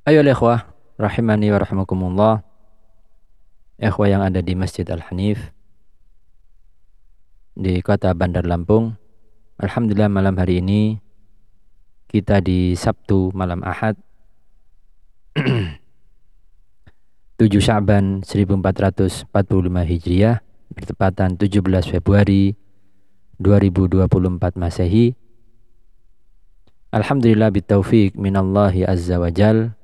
Ayo ikhwah rahimani wa rahimakumullah. Ikhwah yang ada di Masjid Al-Hanif di kota Bandar Lampung. Alhamdulillah malam hari ini kita di Sabtu malam Ahad 7 Syaban 1445 Hijriah bertepatan 17 Februari 2024 Masehi. Alhamdulillah bitaufik minallahi azza wa jal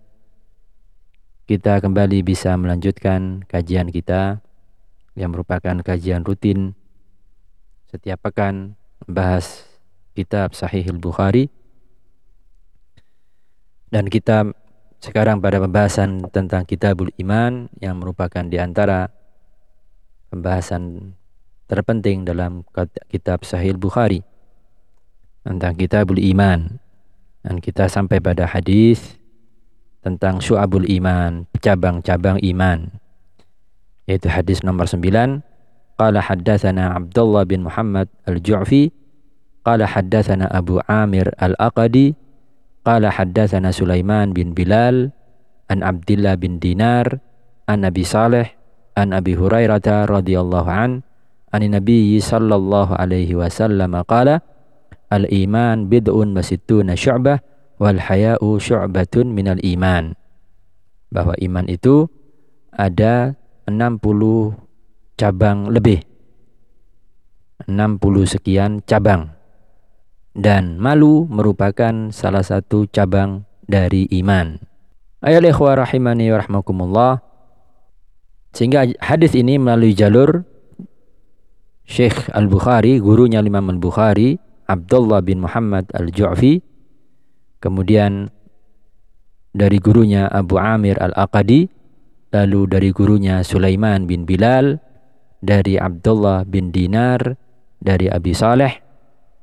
kita kembali bisa melanjutkan kajian kita yang merupakan kajian rutin. Setiap pekan membahas kitab Sahih Al-Bukhari dan kita sekarang pada pembahasan tentang Kitabul Iman yang merupakan di antara pembahasan terpenting dalam kitab Sahih Bukhari tentang Kitabul Iman. Dan kita sampai pada hadis tentang Syu'abul Iman, cabang-cabang iman. Yaitu hadis nomor 9 Qala haddathana Abdullah bin Muhammad al-Ju'fi. Qala haddathana Abu Amir al-Aqadi. Qala haddathana Sulaiman bin Bilal An Abdullah bin Dinar An Nabi Saleh An Abi Hurairah radhiyallahu an An Nabi sallallahu alaihi wasallam qala Al-iman bid'un wa sittuna syu'bah wal haya'u syu'batun minal iman. Bahwa iman itu ada 60 cabang lebih. 60 sekian cabang. Dan malu merupakan salah satu cabang dari iman. Ayat ikhwah rahimani wa rahmakumullah. Sehingga hadis ini melalui jalur Syekh Al-Bukhari gurunya Imam Al-Bukhari Abdullah bin Muhammad Al-Ju'fi kemudian dari gurunya Abu Amir Al-Aqadi lalu dari gurunya Sulaiman bin Bilal dari Abdullah bin Dinar, dari Abi Saleh,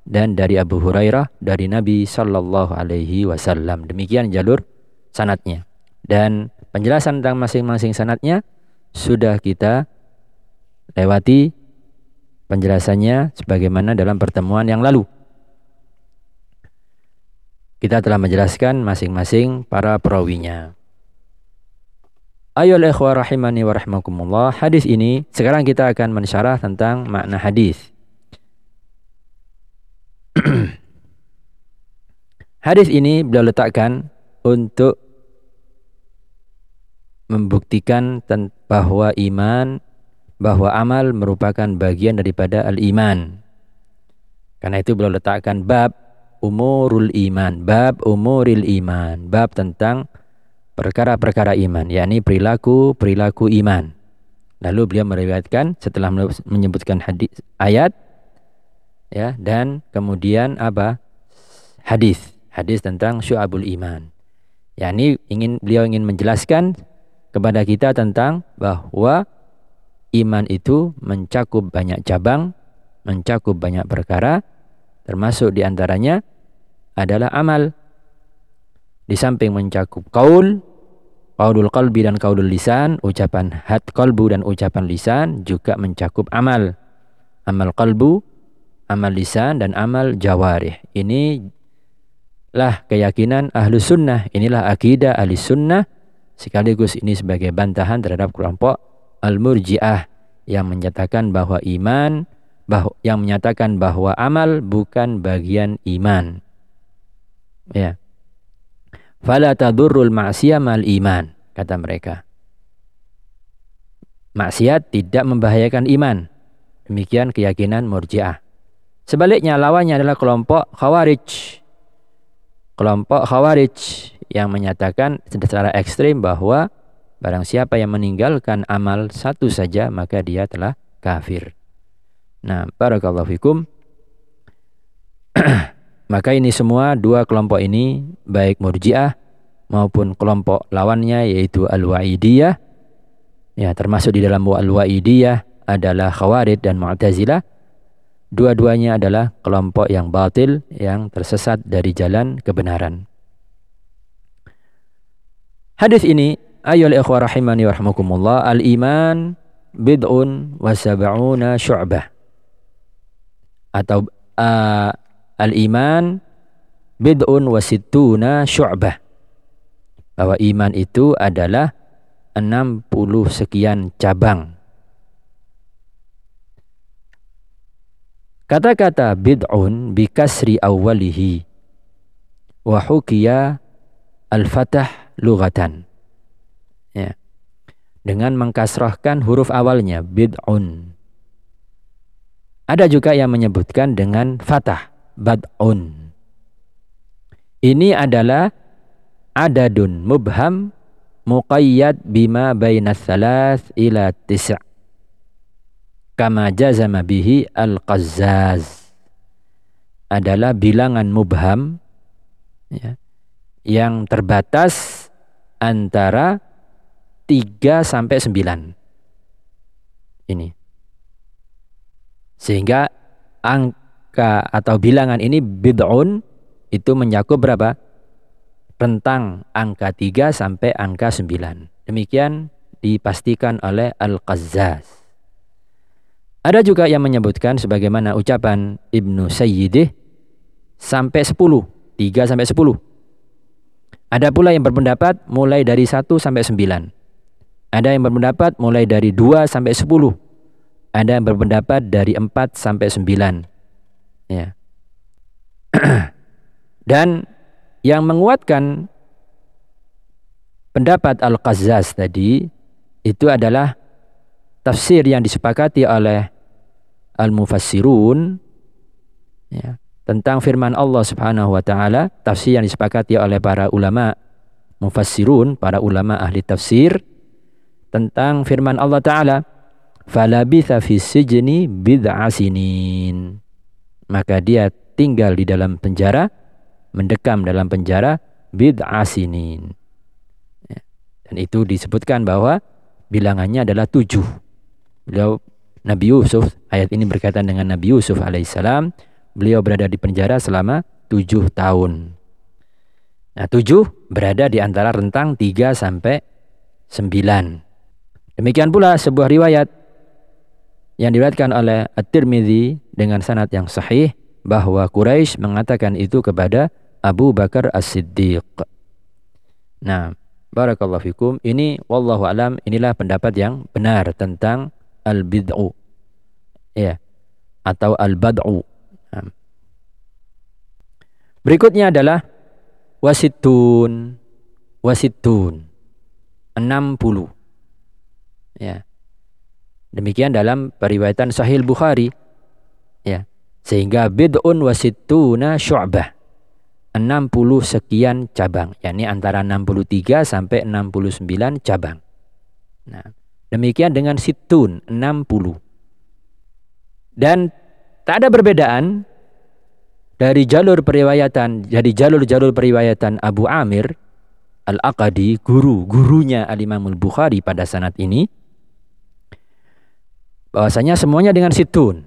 dan dari Abu Hurairah dari Nabi Sallallahu Alaihi Wasallam. Demikian jalur sanatnya. Dan penjelasan tentang masing-masing sanatnya sudah kita lewati penjelasannya sebagaimana dalam pertemuan yang lalu. Kita telah menjelaskan masing-masing para perawinya. Ayo ikhwah rahimani wa rahimakumullah. Hadis ini sekarang kita akan mensyarah tentang makna hadis. hadis ini beliau letakkan untuk membuktikan bahwa iman bahwa amal merupakan bagian daripada al-iman. Karena itu beliau letakkan bab umurul iman, bab umuril iman, bab tentang perkara-perkara iman, yakni perilaku-perilaku iman. Lalu beliau meriwayatkan setelah menyebutkan hadis ayat ya dan kemudian apa? hadis, hadis tentang syu'abul iman. yakni ingin beliau ingin menjelaskan kepada kita tentang bahwa iman itu mencakup banyak cabang, mencakup banyak perkara, termasuk di antaranya adalah amal di samping mencakup kaul, kaulul qalbi dan kaulul lisan, ucapan hat kalbu dan ucapan lisan juga mencakup amal. Amal kalbu, amal lisan dan amal jawarih. Ini lah keyakinan ahlu sunnah. Inilah akidah ahli sunnah. Sekaligus ini sebagai bantahan terhadap kelompok al-murji'ah yang menyatakan bahwa iman bah yang menyatakan bahwa amal bukan bagian iman. Ya. Fala tadurrul ma'siyah mal iman kata mereka. Maksiat tidak membahayakan iman. Demikian keyakinan murjiah. Sebaliknya lawannya adalah kelompok khawarij. Kelompok khawarij yang menyatakan secara ekstrim bahwa barang siapa yang meninggalkan amal satu saja maka dia telah kafir. Nah barakallahu fikum Maka ini semua dua kelompok ini baik Murji'ah maupun kelompok lawannya yaitu Al-Wa'idiyah. Ya termasuk di dalam Al-Wa'idiyah adalah Khawarij dan Mu'tazilah. Dua-duanya adalah kelompok yang batil yang tersesat dari jalan kebenaran. Hadis ini ayol ikhwah rahimani warahmukumullah al-iman bid'un wa sab'una syu'bah. Atau uh, al-iman bid'un wa sittuna syu'bah bahwa iman itu adalah 60 sekian cabang Kata-kata bid'un bikasri awwalihi wa hukiya al-fatah lughatan. Ya. Dengan mengkasrahkan huruf awalnya bid'un. Ada juga yang menyebutkan dengan fatah bad'un. Ini adalah adadun mubham muqayyad bima bainas salas ila tis' kama jazama bihi al-qazzaz. Adalah bilangan mubham ya, yang terbatas antara 3 sampai 9 ini. Sehingga angka atau bilangan ini bid'un itu menyakup berapa rentang angka 3 sampai angka 9 demikian dipastikan oleh Al-Qazzaz ada juga yang menyebutkan sebagaimana ucapan Ibnu Sayyidih sampai 10, 3 sampai 10. Ada pula yang berpendapat mulai dari 1 sampai 9. Ada yang berpendapat mulai dari 2 sampai 10. Ada yang berpendapat dari 4 sampai 9. Ya. Dan yang menguatkan pendapat Al-Qazzaz tadi itu adalah tafsir yang disepakati oleh al-mufassirun ya, tentang firman Allah Subhanahu wa taala, tafsir yang disepakati oleh para ulama mufassirun, para ulama ahli tafsir tentang firman Allah taala, "Falabitha fi sijni bid'a sinin." Maka dia tinggal di dalam penjara, mendekam dalam penjara bid'a sinin. Ya. Dan itu disebutkan bahwa bilangannya adalah tujuh. Beliau Nabi Yusuf, ayat ini berkaitan dengan Nabi Yusuf alaihissalam, beliau berada di penjara selama tujuh tahun. Nah tujuh berada di antara rentang tiga sampai sembilan. Demikian pula sebuah riwayat yang diriwayatkan oleh At-Tirmidzi dengan sanad yang sahih bahwa Quraisy mengatakan itu kepada Abu Bakar As-Siddiq. Nah, barakallahu fikum. Ini wallahu alam inilah pendapat yang benar tentang al-bid'u. Ya. Atau al-bad'u. Nah. Berikutnya adalah wasitun. Wasitun. 60. Ya. Demikian dalam periwayatan Sahih Bukhari. Ya. Sehingga bid'un wasituna syu'bah. 60 sekian cabang, yakni antara 63 sampai 69 cabang. Nah, Demikian dengan situn 60. Dan tak ada perbedaan dari jalur periwayatan dari jalur-jalur periwayatan Abu Amir Al-Aqadi, guru, gurunya Al-Imamul Bukhari pada sanat ini bahwasanya semuanya dengan situn.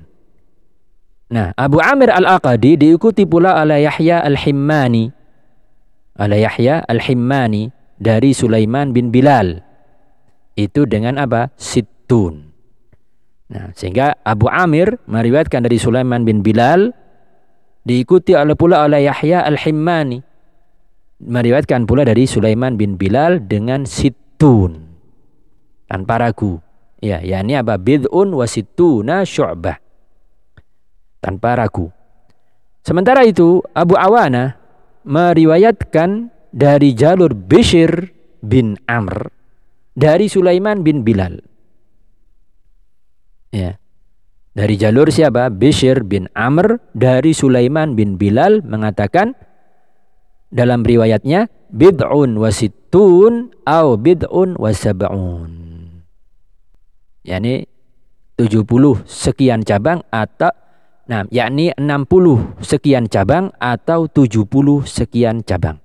Nah, Abu Amir Al-Aqadi diikuti pula oleh Yahya Al-Himmani. Oleh Yahya Al-Himmani dari Sulaiman bin Bilal itu dengan apa? Situn. Nah, sehingga Abu Amir meriwayatkan dari Sulaiman bin Bilal diikuti oleh pula oleh Yahya Al-Himmani meriwayatkan pula dari Sulaiman bin Bilal dengan situn tanpa ragu. Ya, yakni apa? Bid'un wa situna syu'bah. Tanpa ragu. Sementara itu Abu Awana meriwayatkan dari jalur Bishr bin Amr dari Sulaiman bin Bilal. Ya. Dari jalur siapa? Bishr bin Amr dari Sulaiman bin Bilal mengatakan dalam riwayatnya bid'un wasitun au bid'un wasab'un. Yani 70 sekian cabang atau Nah, yakni 60 sekian cabang atau 70 sekian cabang.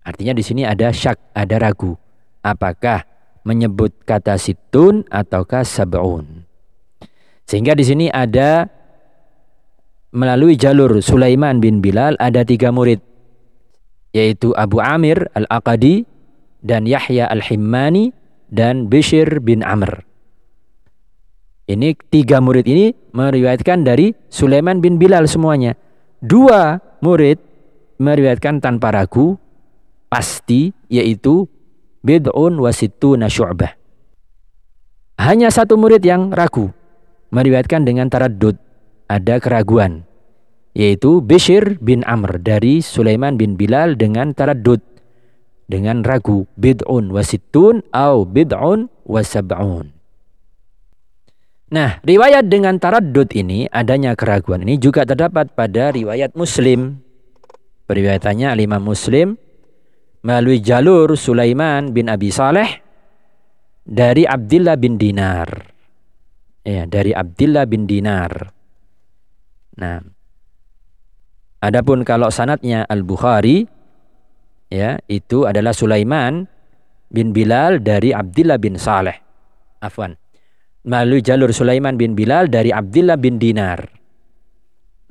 Artinya di sini ada syak, ada ragu. Apakah menyebut kata situn ataukah sab'un. Sehingga di sini ada melalui jalur Sulaiman bin Bilal ada tiga murid yaitu Abu Amir Al-Aqadi dan Yahya Al-Himmani dan Bishr bin Amr. Ini tiga murid ini meriwayatkan dari Sulaiman bin Bilal semuanya. Dua murid meriwayatkan tanpa ragu pasti yaitu bid'un wasittuna syu'bah. Hanya satu murid yang ragu meriwayatkan dengan taraddud ada keraguan yaitu Bishr bin Amr dari Sulaiman bin Bilal dengan taraddud dengan ragu bid'un wasittun au bid'un wasab'un. Nah, riwayat dengan taraddud ini, adanya keraguan ini juga terdapat pada riwayat Muslim. Periwayatannya lima Muslim melalui jalur Sulaiman bin Abi Saleh dari Abdullah bin Dinar. Ya, dari Abdullah bin Dinar. Nah, adapun kalau sanatnya Al-Bukhari ya, itu adalah Sulaiman bin Bilal dari Abdullah bin Saleh. Afwan melalui jalur Sulaiman bin Bilal dari Abdullah bin Dinar.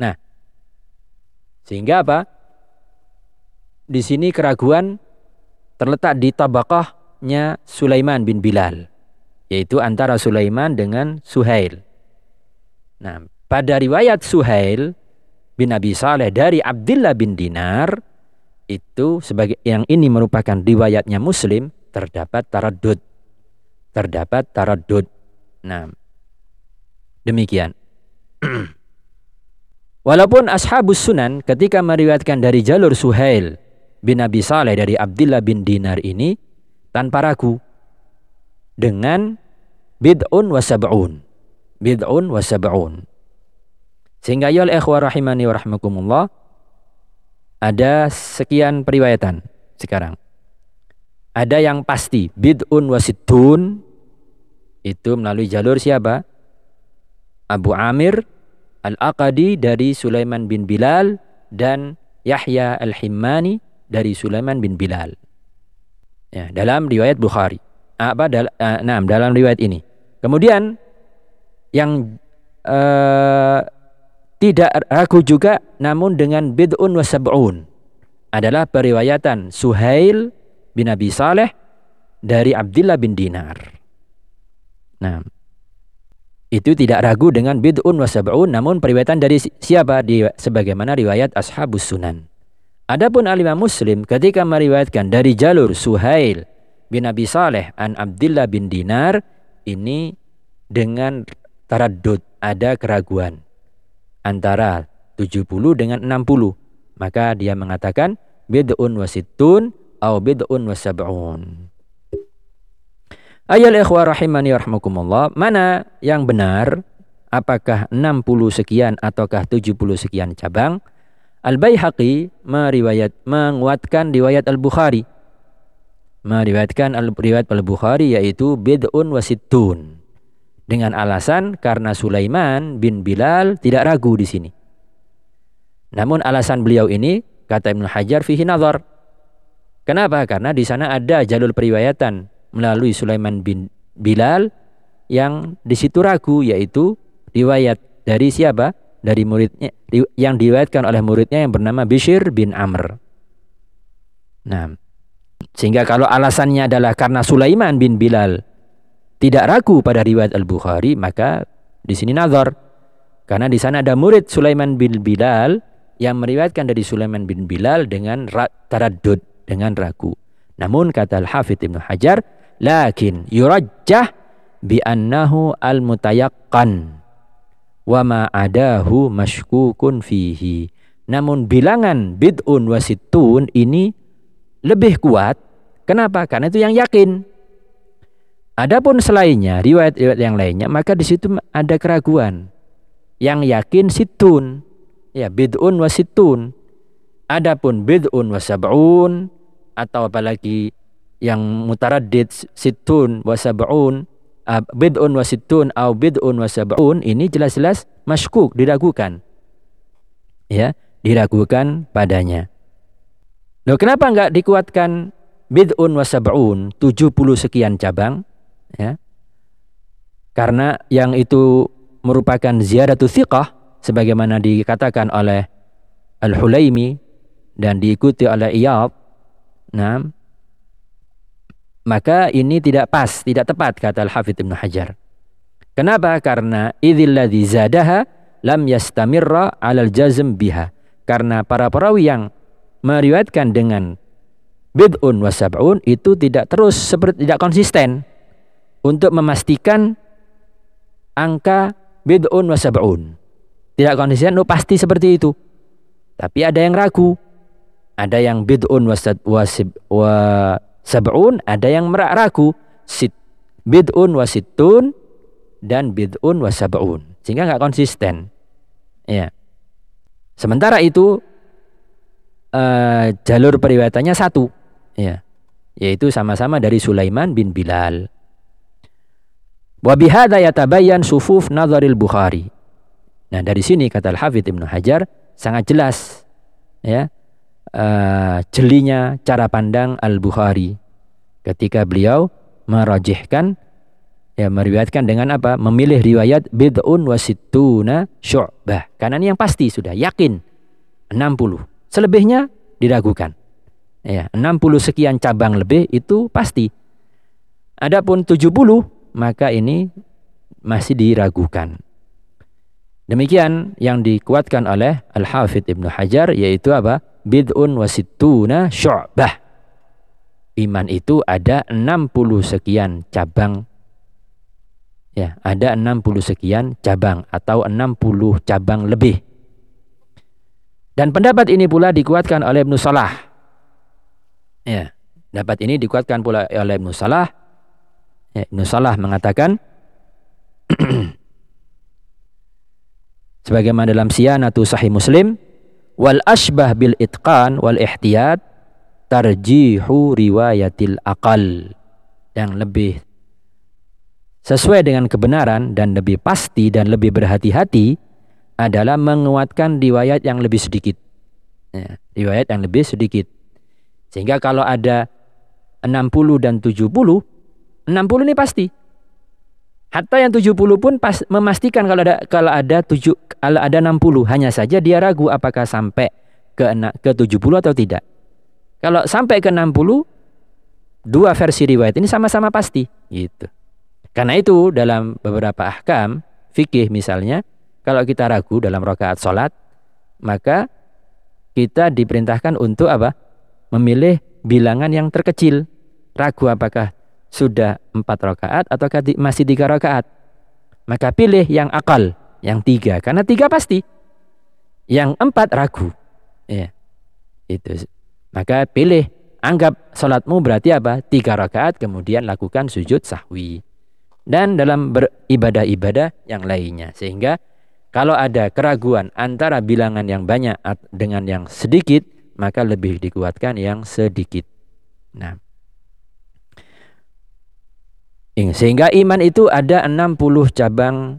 Nah, sehingga apa? Di sini keraguan terletak di tabakahnya Sulaiman bin Bilal, yaitu antara Sulaiman dengan Suhail. Nah, pada riwayat Suhail bin Abi Saleh dari Abdullah bin Dinar itu sebagai yang ini merupakan riwayatnya Muslim terdapat taradud. Terdapat taradud. Nah, demikian. Walaupun ashabus sunan ketika meriwayatkan dari jalur Suhail bin Abi Saleh dari Abdullah bin Dinar ini tanpa ragu dengan bid'un wa sab'un. Bid'un wa sab'un. Sehingga ya ikhwah rahimani wa rahmakumullah ada sekian periwayatan sekarang. Ada yang pasti bid'un wa sittun itu melalui jalur siapa? Abu Amir Al-Aqadi dari Sulaiman bin Bilal dan Yahya Al-Himmani dari Sulaiman bin Bilal. Ya, dalam riwayat Bukhari. Apa dal uh, nah, dalam riwayat ini. Kemudian yang uh, tidak ragu juga namun dengan bid'un wa sab'un adalah periwayatan Suhail bin Abi Saleh dari Abdullah bin Dinar. Nah, itu tidak ragu dengan bid'un wa sab'un namun periwayatan dari siapa? Di sebagaimana riwayat ashabus sunan. Adapun alimah Muslim ketika meriwayatkan dari jalur Suhail bin Abi Saleh an Abdullah bin Dinar ini dengan taraddud ada keraguan antara 70 dengan 60 maka dia mengatakan bid'un wasittun atau bid'un wasab'un Ayol ikhwah rahimani rahmakumullah, mana yang benar? Apakah 60 sekian ataukah 70 sekian cabang? Al-Baihaqi meriwayat menguatkan riwayat Al-Bukhari. Meriwayatkan riwayat Al-Bukhari yaitu bid'un wasittun. Dengan alasan karena Sulaiman bin Bilal tidak ragu di sini. Namun alasan beliau ini kata Ibnu Hajar fihi nazar. Kenapa? Karena di sana ada jalur periwayatan melalui Sulaiman bin Bilal yang di situ ragu yaitu riwayat dari siapa? Dari muridnya yang diriwayatkan oleh muridnya yang bernama Bishr bin Amr. Nah, sehingga kalau alasannya adalah karena Sulaiman bin Bilal tidak ragu pada riwayat Al-Bukhari, maka di sini nazar. Karena di sana ada murid Sulaiman bin Bilal yang meriwayatkan dari Sulaiman bin Bilal dengan taraddud, dengan ragu. Namun kata Al-Hafidh Ibnu Hajar, lakin yurajjah bi annahu al mutayaqqan wa ma adahu mashkukun fihi. Namun bilangan bid'un wasitun ini lebih kuat. Kenapa? Karena itu yang yakin. Adapun selainnya riwayat-riwayat yang lainnya maka di situ ada keraguan. Yang yakin situn ya bid'un wasitun adapun bid'un wasab'un atau apalagi yang mutaraddid situn wa sab'un uh, bid'un wasittun au bid'un wasab'un ini jelas-jelas maskuk diragukan. Ya, diragukan padanya. Loh kenapa enggak dikuatkan bid'un wasab'un 70 sekian cabang ya? Karena yang itu merupakan ziyadatu thiqah sebagaimana dikatakan oleh Al-Hulaimi dan diikuti oleh Iyad. Nah, maka ini tidak pas, tidak tepat kata Al-Hafidh Ibn Hajar. Kenapa? Karena idzil ladzi zadaha lam yastamirra 'alal jazm biha. Karena para perawi yang meriwayatkan dengan bid'un wa sab'un itu tidak terus seperti tidak konsisten untuk memastikan angka bid'un wa sab'un. Tidak konsisten, oh pasti seperti itu. Tapi ada yang ragu. Ada yang bid'un wa, wa sab'un, ada yang ragu sit bid'un wa sittun dan bid'un wa sab'un. Sehingga nggak konsisten. Ya. Sementara itu uh, jalur periwayatannya satu, ya. Yaitu sama-sama dari Sulaiman bin Bilal. Wa bihadza yatabayyan sufuf nazaril Bukhari. Nah, dari sini kata Al-Hafidz Ibnu Hajar sangat jelas ya uh, jelinya cara pandang Al-Bukhari ketika beliau merajihkan ya meriwayatkan dengan apa? Memilih riwayat bid'un wasittuna syu'bah. Karena ini yang pasti sudah yakin 60. Selebihnya diragukan. Ya, 60 sekian cabang lebih itu pasti. Adapun 70 maka ini masih diragukan. Demikian yang dikuatkan oleh Al-Hafidh Ibnu Hajar yaitu apa? Bid'un wasittuna syu'bah. Iman itu ada 60 sekian cabang. Ya, ada 60 sekian cabang atau 60 cabang lebih. Dan pendapat ini pula dikuatkan oleh Ibnu Salah. Ya, pendapat ini dikuatkan pula oleh Ibnu Salah. Ya, Ibnu Salah mengatakan sebagaimana dalam siyanatu sahih muslim wal ashbah bil itqan wal ihtiyat tarjihu riwayatil aqal. Yang lebih sesuai dengan kebenaran dan lebih pasti dan lebih berhati-hati adalah menguatkan riwayat yang lebih sedikit. Ya, riwayat yang lebih sedikit. Sehingga kalau ada 60 dan 70 60 ini pasti Hatta yang 70 pun pas memastikan kalau ada kalau ada 7 kalau ada 60 hanya saja dia ragu apakah sampai ke ke 70 atau tidak. Kalau sampai ke 60 dua versi riwayat ini sama-sama pasti gitu. Karena itu dalam beberapa ahkam fikih misalnya kalau kita ragu dalam rakaat salat maka kita diperintahkan untuk apa? Memilih bilangan yang terkecil. Ragu apakah sudah empat rakaat atau masih tiga rakaat? Maka pilih yang akal yang tiga. Karena tiga pasti. Yang empat ragu. Ya itu. Maka pilih anggap sholatmu berarti apa? Tiga rakaat kemudian lakukan sujud sahwi. Dan dalam beribadah-ibadah yang lainnya. Sehingga kalau ada keraguan antara bilangan yang banyak dengan yang sedikit maka lebih dikuatkan yang sedikit. Nah sehingga iman itu ada 60 cabang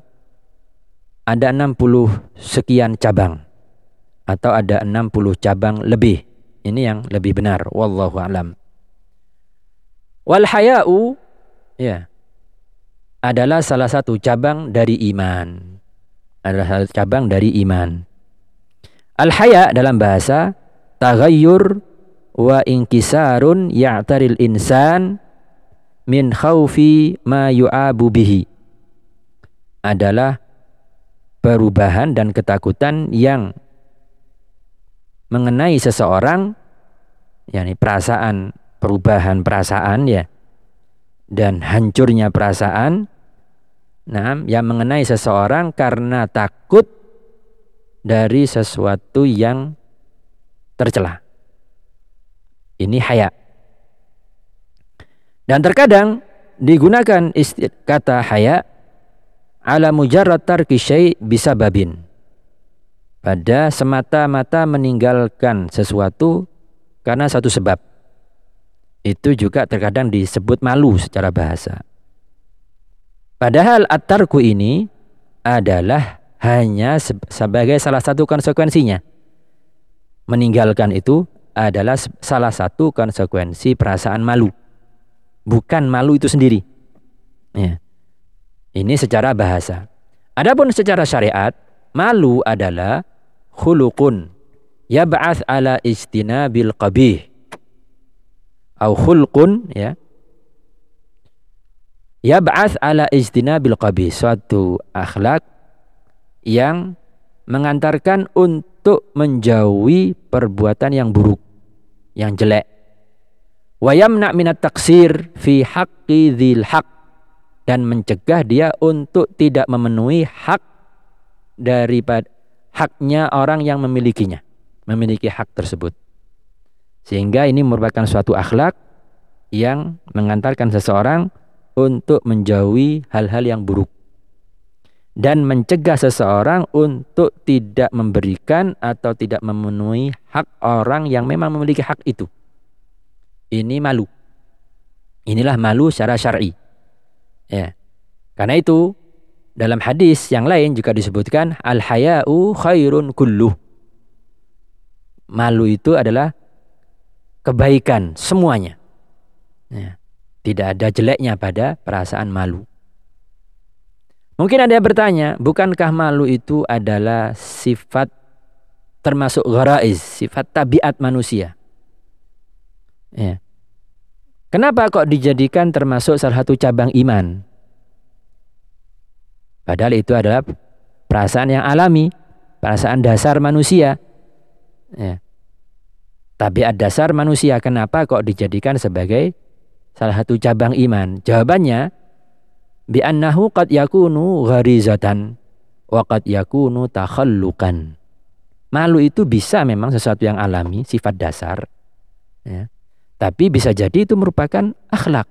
ada 60 sekian cabang atau ada 60 cabang lebih. Ini yang lebih benar wallahu alam. Wal haya'u ya adalah salah satu cabang dari iman. Adalah satu cabang dari iman. Al haya dalam bahasa taghayyur wa inkisarun ya'taril insan min khaufi ma yu'abu bihi. Adalah perubahan dan ketakutan yang mengenai seseorang yakni perasaan perubahan perasaan ya dan hancurnya perasaan nah yang mengenai seseorang karena takut dari sesuatu yang tercela. Ini haya dan terkadang digunakan kata haya ala mujarrad tarki syai' bisa babin. Pada semata-mata meninggalkan sesuatu karena satu sebab. Itu juga terkadang disebut malu secara bahasa. Padahal at-tarku ini adalah hanya sebagai salah satu konsekuensinya. Meninggalkan itu adalah salah satu konsekuensi perasaan malu. Bukan malu itu sendiri. Ya. Ini secara bahasa. Adapun secara syariat, malu adalah khuluqun yab'ath ala istinabil qabih. Au khulqun ya yab'ats ala ijtinabil qabih suatu akhlak yang mengantarkan untuk menjauhi perbuatan yang buruk yang jelek wa yamna minat taksir fi haqqi dzil haq. Dan mencegah dia untuk tidak memenuhi hak daripada haknya orang yang memilikinya memiliki hak tersebut. Sehingga ini merupakan suatu akhlak yang mengantarkan seseorang untuk menjauhi hal-hal yang buruk. Dan mencegah seseorang untuk tidak memberikan atau tidak memenuhi hak orang yang memang memiliki hak itu. Ini malu. Inilah malu secara syar'i. Ya. Karena itu dalam hadis yang lain juga disebutkan al haya'u khairun kulluh. Malu itu adalah kebaikan semuanya. Ya. Tidak ada jeleknya pada perasaan malu. Mungkin ada yang bertanya, bukankah malu itu adalah sifat termasuk gharaiz, sifat tabiat manusia? Ya. Kenapa kok dijadikan termasuk salah satu cabang iman? Padahal itu adalah perasaan yang alami, perasaan dasar manusia. Ya. Tabiat dasar manusia, kenapa kok dijadikan sebagai salah satu cabang iman? Jawabannya bi annahu qad yakunu gharizatan wa qad yakunu takhallukan. Malu itu bisa memang sesuatu yang alami, sifat dasar. Ya. Tapi bisa jadi itu merupakan akhlak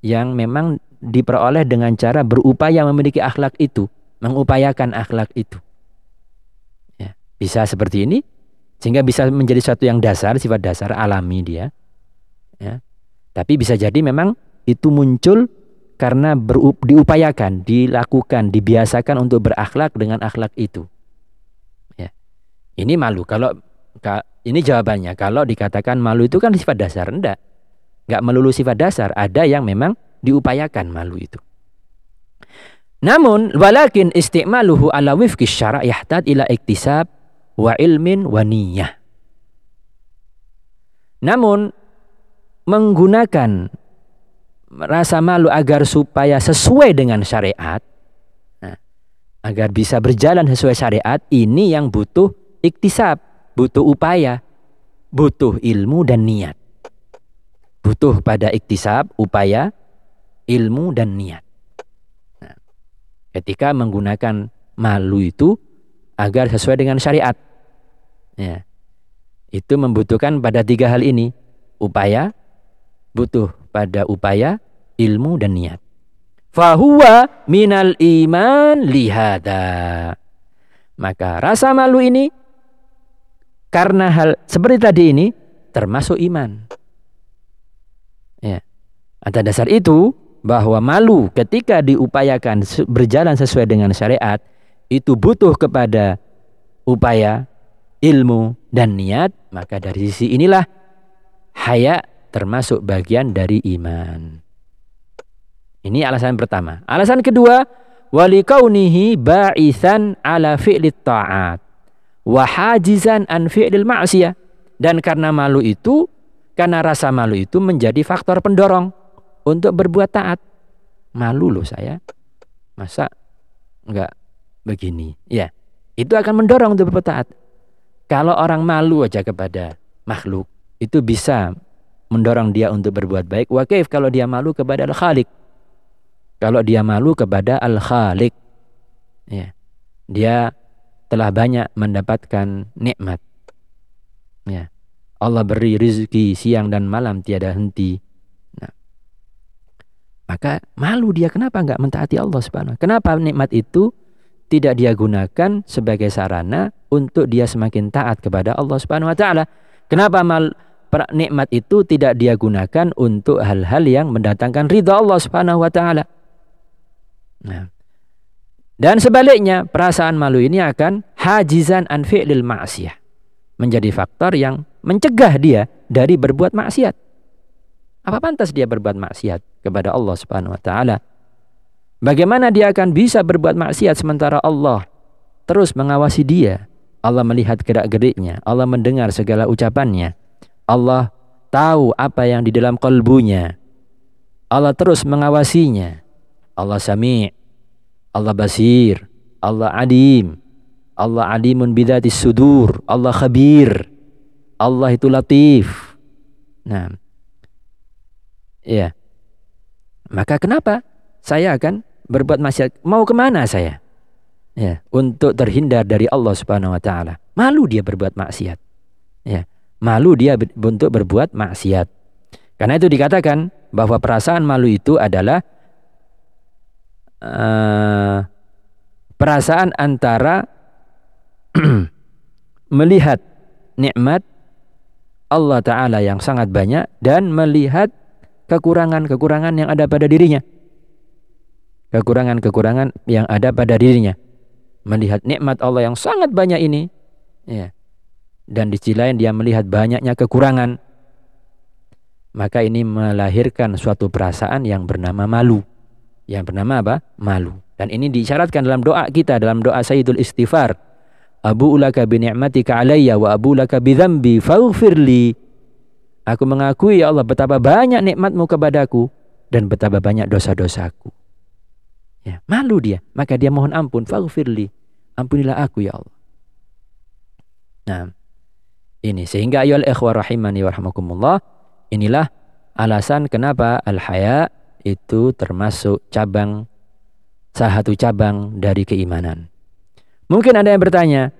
yang memang diperoleh dengan cara berupaya memiliki akhlak itu, mengupayakan akhlak itu. Ya. Bisa seperti ini, sehingga bisa menjadi sesuatu yang dasar, sifat dasar alami dia. Ya. Tapi bisa jadi memang itu muncul karena berup, diupayakan, dilakukan, dibiasakan untuk berakhlak dengan akhlak itu. Ya. Ini malu. Kalau ini jawabannya. Kalau dikatakan malu itu kan sifat dasar, enggak. Enggak melulu sifat dasar. Ada yang memang diupayakan malu itu. Namun walakin istimaluhu ala wifki syara' yahtad ila iktisab wa ilmin wa niyah. Namun menggunakan rasa malu agar supaya sesuai dengan syariat, nah, agar bisa berjalan sesuai syariat, ini yang butuh iktisab, butuh upaya, butuh ilmu dan niat. Butuh pada iktisab, upaya, ilmu dan niat. Nah, ketika menggunakan malu itu agar sesuai dengan syariat. Ya. Itu membutuhkan pada tiga hal ini. Upaya, butuh pada upaya, ilmu dan niat. Fahuwa minal iman lihada. Maka rasa malu ini karena hal seperti tadi ini termasuk iman. Ya. Atas dasar itu bahwa malu ketika diupayakan berjalan sesuai dengan syariat itu butuh kepada upaya, ilmu dan niat, maka dari sisi inilah haya termasuk bagian dari iman. Ini alasan pertama. Alasan kedua, wali kaunihi ba'isan ala fi'li ta'at wa hajizan an fi'lil ma'siyah. Dan karena malu itu, karena rasa malu itu menjadi faktor pendorong untuk berbuat taat. Malu loh saya. Masa enggak begini? Ya, itu akan mendorong untuk berbuat taat. Kalau orang malu aja kepada makhluk, itu bisa mendorong dia untuk berbuat baik. Wakif kalau dia malu kepada Al-Khaliq. Kalau dia malu kepada Al-Khaliq. Ya. Dia telah banyak mendapatkan nikmat. Ya. Allah beri rezeki siang dan malam tiada henti. Nah. Maka malu dia kenapa enggak mentaati Allah Subhanahu Kenapa nikmat itu tidak dia gunakan sebagai sarana untuk dia semakin taat kepada Allah Subhanahu wa taala? Kenapa mal nikmat itu tidak dia gunakan untuk hal-hal yang mendatangkan ridha Allah Subhanahu wa taala. Nah. Dan sebaliknya, perasaan malu ini akan hajizan an fi'lil ma'siyah. Menjadi faktor yang mencegah dia dari berbuat maksiat. Apa pantas dia berbuat maksiat kepada Allah Subhanahu wa taala? Bagaimana dia akan bisa berbuat maksiat sementara Allah terus mengawasi dia? Allah melihat gerak-geriknya, Allah mendengar segala ucapannya. Allah tahu apa yang di dalam kalbunya. Allah terus mengawasinya. Allah sami' Allah basir, Allah adim, Allah alimun bidati sudur, Allah khabir, Allah itu latif. Nah, ya. Maka kenapa saya akan berbuat maksiat? Mau ke mana saya? Ya, untuk terhindar dari Allah Subhanahu Wa Taala. Malu dia berbuat maksiat. Ya, malu dia untuk berbuat maksiat. Karena itu dikatakan bahwa perasaan malu itu adalah uh, perasaan antara melihat nikmat Allah Ta'ala yang sangat banyak dan melihat kekurangan-kekurangan yang ada pada dirinya. Kekurangan-kekurangan yang ada pada dirinya. Melihat nikmat Allah yang sangat banyak ini. Ya. Dan di sisi lain dia melihat banyaknya kekurangan. Maka ini melahirkan suatu perasaan yang bernama malu yang bernama apa? Malu. Dan ini diisyaratkan dalam doa kita, dalam doa Sayyidul Istighfar. Abu ulaka bi ni'matika alayya wa abu laka bi dzambi faghfirli. Aku mengakui ya Allah betapa banyak nikmatmu kepadaku dan betapa banyak dosa-dosaku. Ya, malu dia, maka dia mohon ampun, faghfirli. Ampunilah aku ya Allah. Nah, ini sehingga ayol ikhwah rahimani warahmatullah, inilah alasan kenapa al-haya itu termasuk cabang salah satu cabang dari keimanan. Mungkin ada yang bertanya,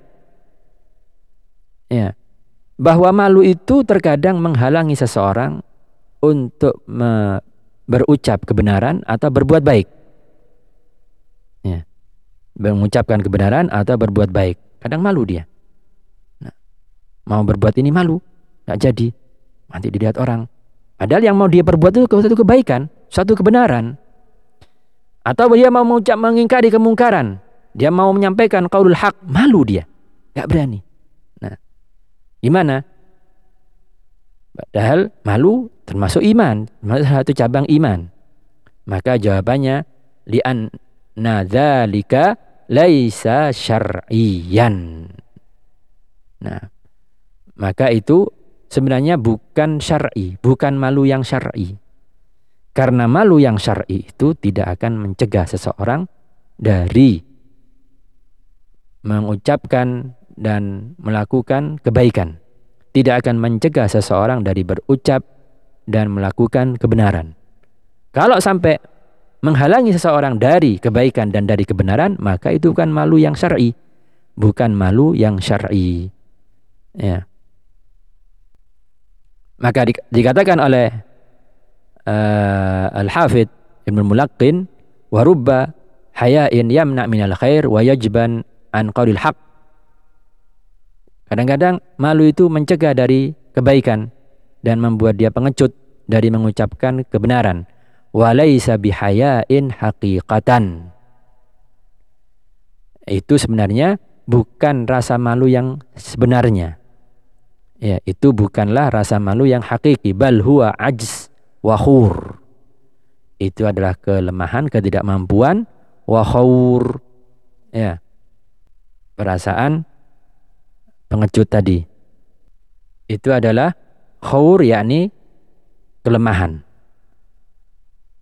ya, bahwa malu itu terkadang menghalangi seseorang untuk me, berucap kebenaran atau berbuat baik. Ya, mengucapkan kebenaran atau berbuat baik. Kadang malu dia. Nah, mau berbuat ini malu, nggak jadi. Nanti dilihat orang. Padahal yang mau dia perbuat itu satu kebaikan satu kebenaran. Atau dia mau mengucap mengingkari kemungkaran. Dia mau menyampaikan qaulul hak, malu dia. Gak berani. Nah, gimana? Padahal malu termasuk iman, termasuk satu cabang iman. Maka jawabannya li'an nadzalika laisa syar'iyan. Nah, maka itu sebenarnya bukan syar'i, bukan malu yang syar'i. Karena malu yang syar'i itu tidak akan mencegah seseorang dari mengucapkan dan melakukan kebaikan. Tidak akan mencegah seseorang dari berucap dan melakukan kebenaran. Kalau sampai menghalangi seseorang dari kebaikan dan dari kebenaran, maka itu bukan malu yang syar'i, bukan malu yang syar'i. Ya. Maka dikatakan oleh Al-Hafidh Ibn Mulaqqin wa rubba haya'in yamna minal khair wa yajban an qawlil haq. Kadang-kadang malu itu mencegah dari kebaikan dan membuat dia pengecut dari mengucapkan kebenaran. Walaysa bihaya'in haqiqatan. Itu sebenarnya bukan rasa malu yang sebenarnya. Ya, itu bukanlah rasa malu yang hakiki, bal huwa ajz wahur. Itu adalah kelemahan ketidakmampuan. Wahur. Ya. Perasaan pengecut tadi. Itu adalah khawur yakni kelemahan.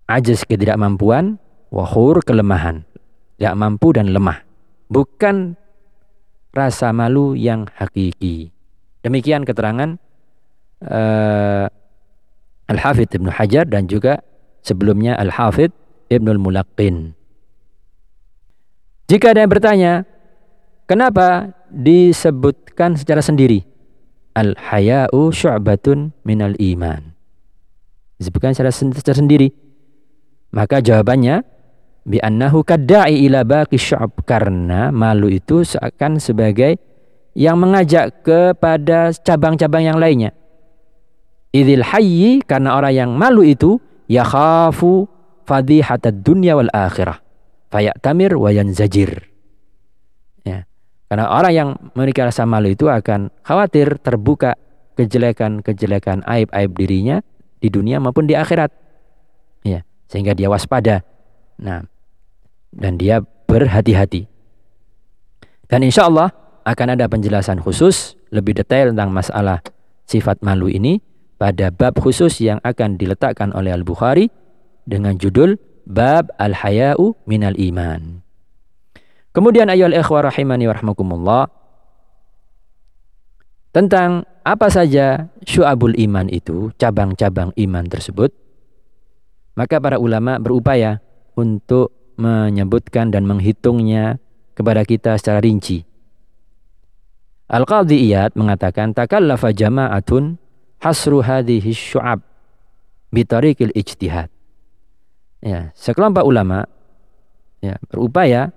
Ajas ketidakmampuan wahur kelemahan. Tidak mampu dan lemah. Bukan rasa malu yang hakiki. Demikian keterangan uh, Al-Hafidh Ibnu Hajar dan juga sebelumnya Al-Hafidh Ibnu Mulaqqin. Jika ada yang bertanya, kenapa disebutkan secara sendiri? Al-haya'u syu'batun minal iman. Disebutkan secara, secara sendiri. Maka jawabannya bi annahu kadda'i ila baqi syu'ab karena malu itu seakan sebagai yang mengajak kepada cabang-cabang yang lainnya. Idil hayyi karena orang yang malu itu yakhafu fadihatad dunya wal akhirah. tamir wayan zajir. Ya. Karena orang yang memiliki rasa malu itu akan khawatir terbuka kejelekan-kejelekan aib-aib dirinya di dunia maupun di akhirat. Ya, sehingga dia waspada. Nah, dan dia berhati-hati. Dan insya Allah akan ada penjelasan khusus lebih detail tentang masalah sifat malu ini pada bab khusus yang akan diletakkan oleh Al-Bukhari dengan judul Bab Al-Haya'u Minal Iman. Kemudian ayol ikhwa rahimani warahmatullah tentang apa saja syu'abul iman itu, cabang-cabang iman tersebut, maka para ulama berupaya untuk menyebutkan dan menghitungnya kepada kita secara rinci. Al-Qadhi Iyad mengatakan takallafa jama'atun hasru hadhihi syu'ab bitariqil ijtihad. Ya, sekelompok ulama ya, berupaya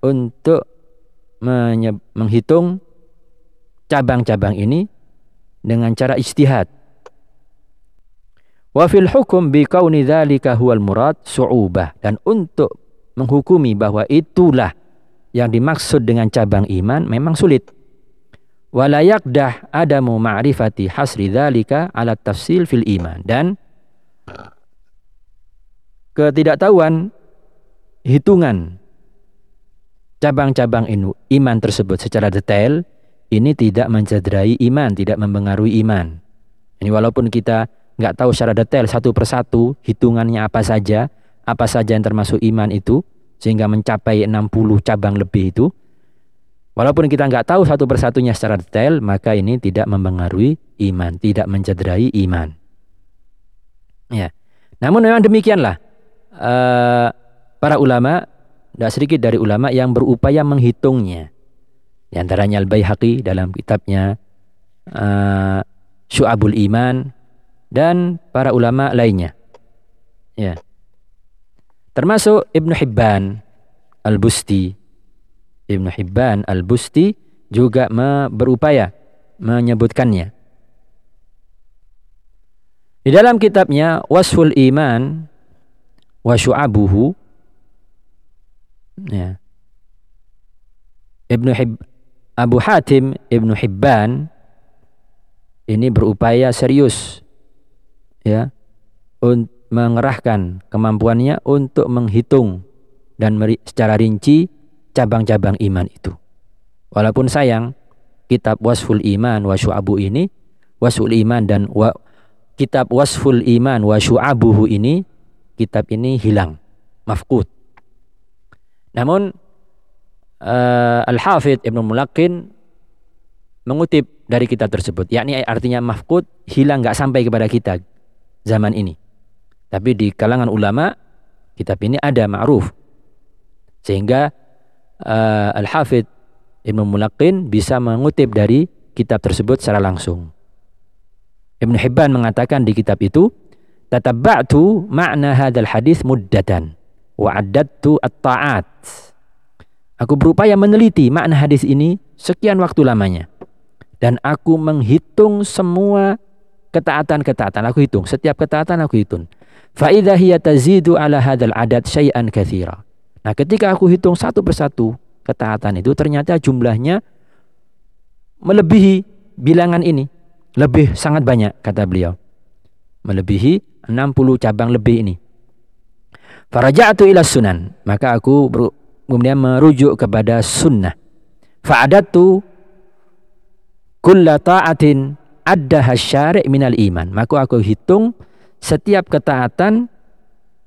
untuk menghitung cabang-cabang ini dengan cara ijtihad. Wa fil hukum bi kauni dzalika huwal murad su'ubah dan untuk menghukumi bahwa itulah yang dimaksud dengan cabang iman memang sulit. Wala yaqdah adamu ma'rifati hasri dzalika ala tafsil fil iman dan ketidaktahuan hitungan cabang-cabang iman tersebut secara detail ini tidak mencederai iman, tidak mempengaruhi iman. Ini walaupun kita nggak tahu secara detail satu persatu hitungannya apa saja, apa saja yang termasuk iman itu, sehingga mencapai 60 cabang lebih itu. Walaupun kita nggak tahu satu persatunya secara detail, maka ini tidak mempengaruhi iman, tidak mencederai iman. Ya. Namun memang demikianlah uh, para ulama tidak sedikit dari ulama yang berupaya menghitungnya. Di antaranya Al-Baihaqi dalam kitabnya uh, Syu'abul Iman dan para ulama lainnya. Ya. Termasuk Ibnu Hibban Al-Busti. Ibnu Hibban Al-Busti juga berupaya menyebutkannya. Di dalam kitabnya Wasful Iman wa Syu'abuhu ya. Ibnu Hib Abu Hatim Ibnu Hibban ini berupaya serius ya mengerahkan kemampuannya untuk menghitung dan secara rinci cabang-cabang iman itu. Walaupun sayang kitab Wasful Iman wa Syu'abu ini Wasful Iman dan wa, kitab Wasful Iman wa Syu'abuhu ini kitab ini hilang, mafqud. Namun uh, Al-Hafidh Ibnu Mulakin mengutip dari kitab tersebut, yakni artinya mafqud hilang nggak sampai kepada kita zaman ini. Tapi di kalangan ulama kitab ini ada ma'ruf. Sehingga uh, Al-Hafidh Ibnu Mulakin bisa mengutip dari kitab tersebut secara langsung. Ibnu Hibban mengatakan di kitab itu, "Tatabba'tu ma'na hadzal hadis muddatan wa addadtu at-ta'at." Aku berupaya meneliti makna hadis ini sekian waktu lamanya. Dan aku menghitung semua ketaatan-ketaatan. Aku hitung. Setiap ketaatan aku hitung. Fa'idha hiya tazidu ala hadal adat syai'an kathira. Nah ketika aku hitung satu persatu ketaatan itu ternyata jumlahnya melebihi bilangan ini. Lebih sangat banyak kata beliau. Melebihi 60 cabang lebih ini. Faraja'atu ila sunan. Maka aku kemudian merujuk kepada sunnah. Fa'adatu kulla ta'atin adda hasyari' minal iman. Maka aku hitung setiap ketaatan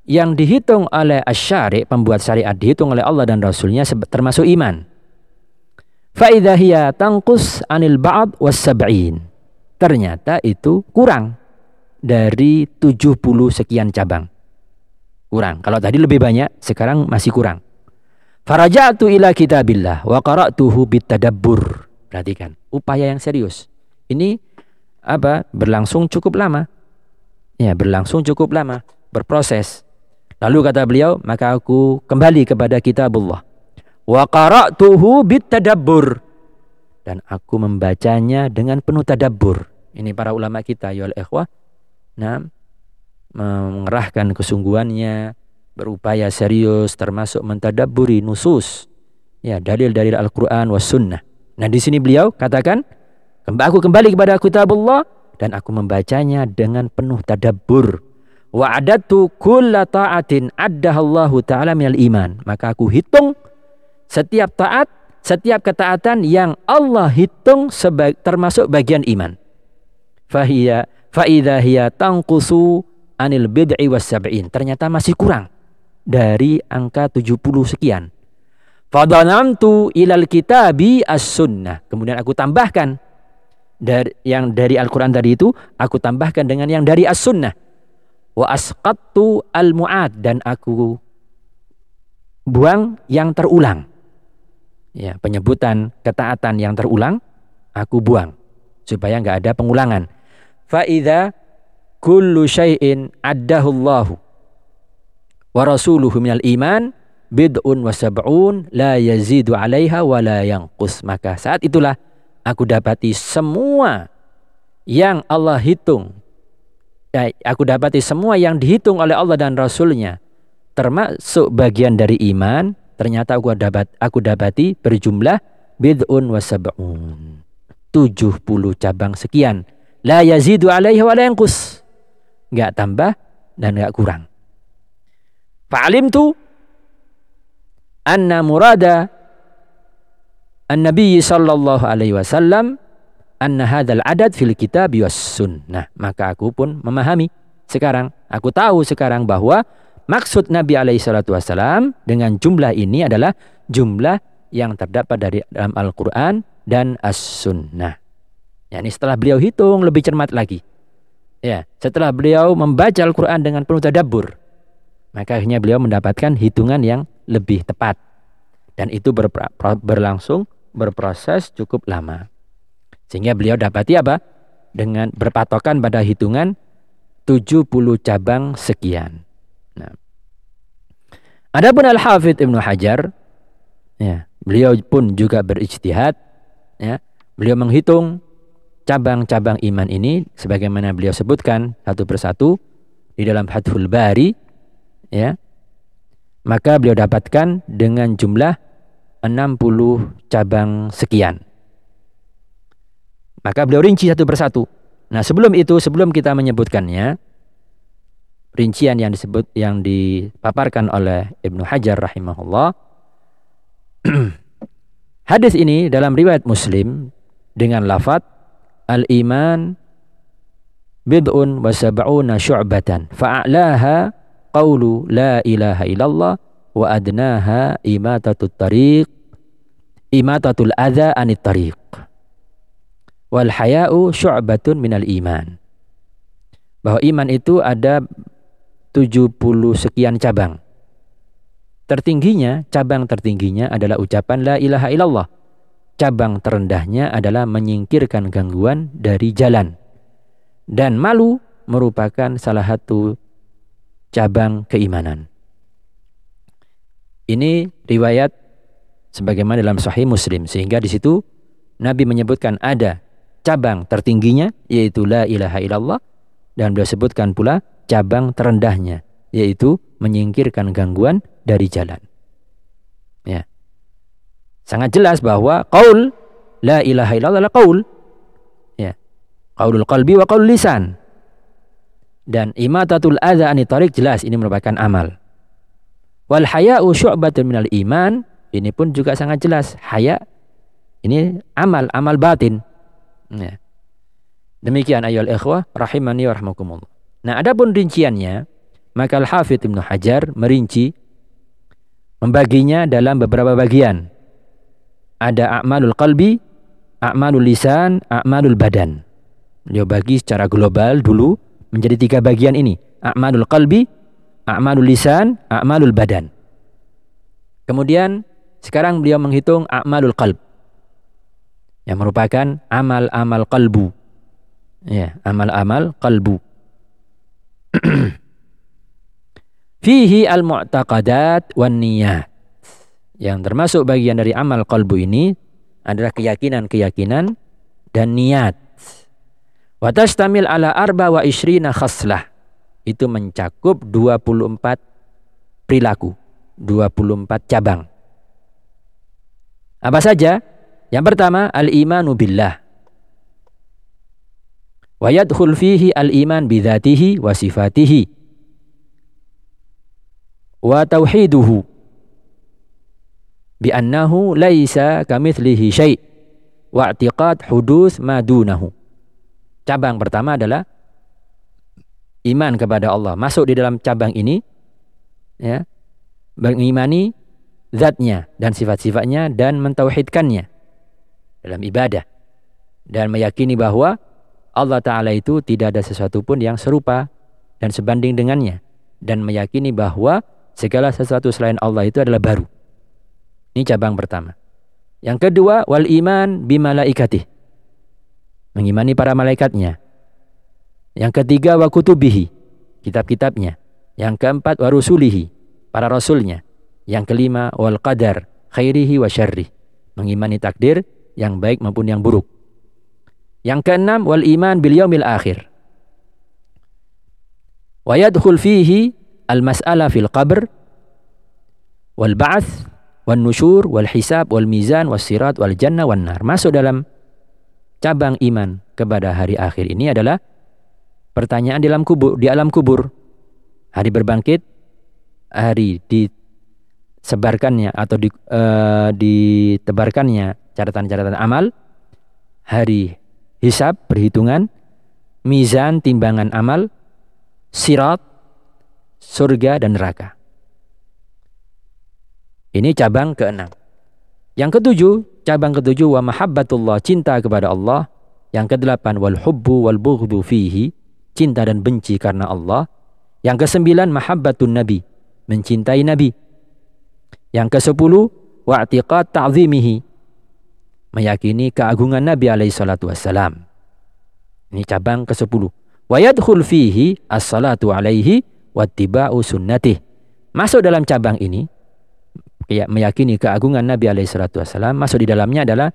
yang dihitung oleh asyari' pembuat syariat dihitung oleh Allah dan Rasulnya termasuk iman. Fa'idha hiya tangkus anil ba'd was sab'in. Ternyata itu kurang dari 70 sekian cabang. Kurang. Kalau tadi lebih banyak, sekarang masih kurang. Faraja'tu ila kitabillah wa qara'tuhu bitadabbur. Perhatikan, upaya yang serius. Ini apa? Berlangsung cukup lama. Ya, berlangsung cukup lama, berproses. Lalu kata beliau, maka aku kembali kepada kitabullah. Wa qara'tuhu bitadabbur. Dan aku membacanya dengan penuh tadabbur. Ini para ulama kita, ya ikhwah. Nah, mengerahkan kesungguhannya, berupaya serius termasuk mentadaburi nusus ya dalil-dalil Al-Qur'an was sunnah. Nah, di sini beliau katakan, aku kembali kepada kitabullah dan aku membacanya dengan penuh tadabbur. Wa adatu kulla ta'atin addahallahu ta'ala minal iman. Maka aku hitung setiap taat, setiap ketaatan yang Allah hitung termasuk bagian iman. Fahiya faidha hiya tanqusu anil bid'i was sab'in. Ternyata masih kurang dari angka 70 sekian. Fadhanamtu ilal kitabi as-sunnah. Kemudian aku tambahkan dari yang dari Al-Qur'an tadi itu aku tambahkan dengan yang dari as-sunnah. Wa asqattu al-mu'ad dan aku buang yang terulang. Ya, penyebutan ketaatan yang terulang aku buang supaya enggak ada pengulangan. Fa idza kullu syai'in addahu Allahu wa rasuluhu minal iman bid'un wa sab'un la yazidu 'alaiha wa la yanqus maka saat itulah aku dapati semua yang Allah hitung aku dapati semua yang dihitung oleh Allah dan Rasulnya termasuk bagian dari iman ternyata aku dapat aku dapati berjumlah bid'un wa sab'un. 70 cabang sekian. La yazidu 'alaiha wa la yanqus. Enggak tambah dan enggak kurang. Fa'alim tu anna murada an-nabi sallallahu alaihi wasallam anna hadzal adad fil kitab was sunnah. Maka aku pun memahami sekarang, aku tahu sekarang bahwa maksud Nabi alaihi salatu wasallam dengan jumlah ini adalah jumlah yang terdapat dari dalam Al-Qur'an dan As-Sunnah. Ya, ini setelah beliau hitung lebih cermat lagi. Ya, setelah beliau membaca Al-Qur'an dengan penuh tadabbur. Maka akhirnya beliau mendapatkan hitungan yang lebih tepat. Dan itu berlangsung, berproses cukup lama. Sehingga beliau dapati apa? Dengan berpatokan pada hitungan 70 cabang sekian. Nah. Adapun Al-Hafidh Ibnu Hajar, ya, beliau pun juga berijtihad, ya. Beliau menghitung cabang-cabang iman ini sebagaimana beliau sebutkan satu persatu di dalam Fathul Bari ya maka beliau dapatkan dengan jumlah 60 cabang sekian maka beliau rinci satu persatu. Nah sebelum itu sebelum kita menyebutkannya rincian yang disebut yang dipaparkan oleh Ibnu Hajar rahimahullah hadis ini dalam riwayat Muslim dengan lafaz al-iman bid'un wa sab'una syu'batan fa'alaha qawlu la ilaha illallah wa adnaha imatatut tariq imatatul adza anit tariq wal haya'u syu'batun minal iman. Bahwa iman itu ada 70 sekian cabang. Tertingginya cabang tertingginya adalah ucapan la ilaha illallah. Cabang terendahnya adalah menyingkirkan gangguan dari jalan. Dan malu merupakan salah satu cabang keimanan. Ini riwayat sebagaimana dalam Sahih Muslim sehingga di situ Nabi menyebutkan ada cabang tertingginya yaitu la ilaha illallah dan beliau sebutkan pula cabang terendahnya yaitu menyingkirkan gangguan dari jalan. Ya. Sangat jelas bahwa qaul la ilaha illallah adalah qaul. Ya. Qaulul qalbi wa qaul lisan. Dan imatatul adza ani tariq jelas ini merupakan amal. Wal haya'u syu'batun minal iman. Ini pun juga sangat jelas. Haya ini amal, amal batin. Ya. Demikian ayol ikhwah rahimani wa rahmakumullah. Nah, adapun rinciannya, maka Al-Hafidh Ibnu Hajar merinci membaginya dalam beberapa bagian. Ada a'malul qalbi, a'malul lisan, a'malul badan. Dia bagi secara global dulu menjadi tiga bagian ini. A'malul qalbi, a'malul lisan, a'malul badan. Kemudian sekarang beliau menghitung a'malul qalb. Yang merupakan amal-amal kalbu. Ya, amal-amal kalbu. Fihi al-mu'taqadat wan niyat. Yang termasuk bagian dari amal kalbu ini adalah keyakinan-keyakinan dan niat. Watastamil ala arba wa ishrina khaslah. Itu mencakup 24 perilaku. 24 cabang. Apa saja? Yang pertama, al-imanu billah. Wa yadkhul fihi al-iman bidzatihi wa sifatihi. Wa tauhiduhu. Bi annahu laisa kamitslihi syai' wa i'tiqad hudus ma dunahu. Cabang pertama adalah iman kepada Allah. Masuk di dalam cabang ini ya, mengimani zatnya dan sifat-sifatnya dan mentauhidkannya dalam ibadah dan meyakini bahwa Allah Ta'ala itu tidak ada sesuatu pun yang serupa dan sebanding dengannya dan meyakini bahwa segala sesuatu selain Allah itu adalah baru. Ini cabang pertama. Yang kedua, wal iman bimalaikatih. Mengimani para malaikatnya. Yang ketiga, wa kutubihi. Kitab-kitabnya. Yang keempat, wa rusulihi. Para rasulnya. Yang kelima, wal qadar khairihi wa syarri. Mengimani takdir yang baik maupun yang buruk. Yang keenam, wal iman bil yaumil akhir. Wa yadkhul fihi al mas'ala fil qabr wal ba'ats wal nusyur wal hisab wal mizan wal sirat wal jannah wal nar. Masuk dalam cabang iman kepada hari akhir ini adalah pertanyaan di alam kubur, di alam kubur. Hari berbangkit, hari di sebarkannya atau di, uh, ditebarkannya catatan-catatan amal, hari hisab perhitungan, mizan timbangan amal, sirat, surga dan neraka. Ini cabang keenam. Yang ketujuh, cabang ketujuh wa mahabbatullah, cinta kepada Allah. Yang kedelapan wal hubbu wal bughdu fihi, cinta dan benci karena Allah. Yang kesembilan mahabbatun nabi, mencintai nabi. Yang ke sepuluh, wa'tiqad ta'zimihi. Meyakini keagungan Nabi alaihi salatu wassalam. Ini cabang ke sepuluh. Wa yadkhul fihi as-salatu alaihi wattiba'u sunnatih. Masuk dalam cabang ini, ya, meyakini keagungan Nabi alaihi salatu wassalam, masuk di dalamnya adalah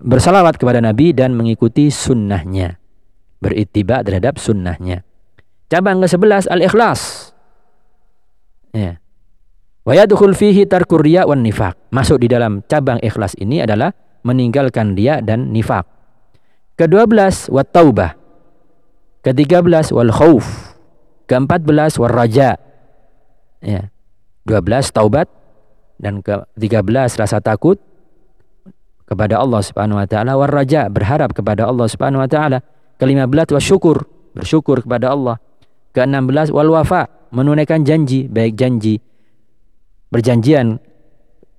bersalawat kepada Nabi dan mengikuti sunnahnya. Berittiba terhadap sunnahnya. Cabang ke-11 al-ikhlas. Ya. Wa yadkhul fihi tarkur riya wan nifaq. Masuk di dalam cabang ikhlas ini adalah meninggalkan riya dan nifak. Ke-12 wat taubah. Ke-13 wal khauf. Ke-14 war raja. Ya. 12 taubat dan ke-13 rasa takut kepada Allah Subhanahu wa taala war raja berharap kepada Allah Subhanahu wa taala. Ke-15 wasyukur bersyukur kepada Allah. Ke-16 wal wafa menunaikan janji, baik janji berjanjian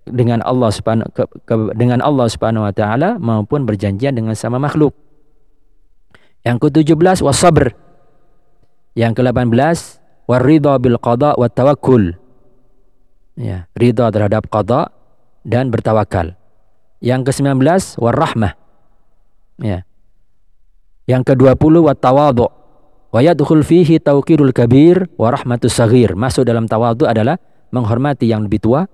dengan Allah Subhanahu ke, ke, dengan Allah Subhanahu wa taala maupun berjanjian dengan sama makhluk. Yang ke-17 wasabr. Yang ke-18 waridha bil qada wa tawakkul. Ya, ridha terhadap qada dan bertawakal. Yang ke-19 warahmah. Ya. Yang ke-20 wat tawadhu Wa yadkhul fihi tauqirul kabir wa rahmatus saghir. Masuk dalam tawadhu adalah menghormati yang lebih tua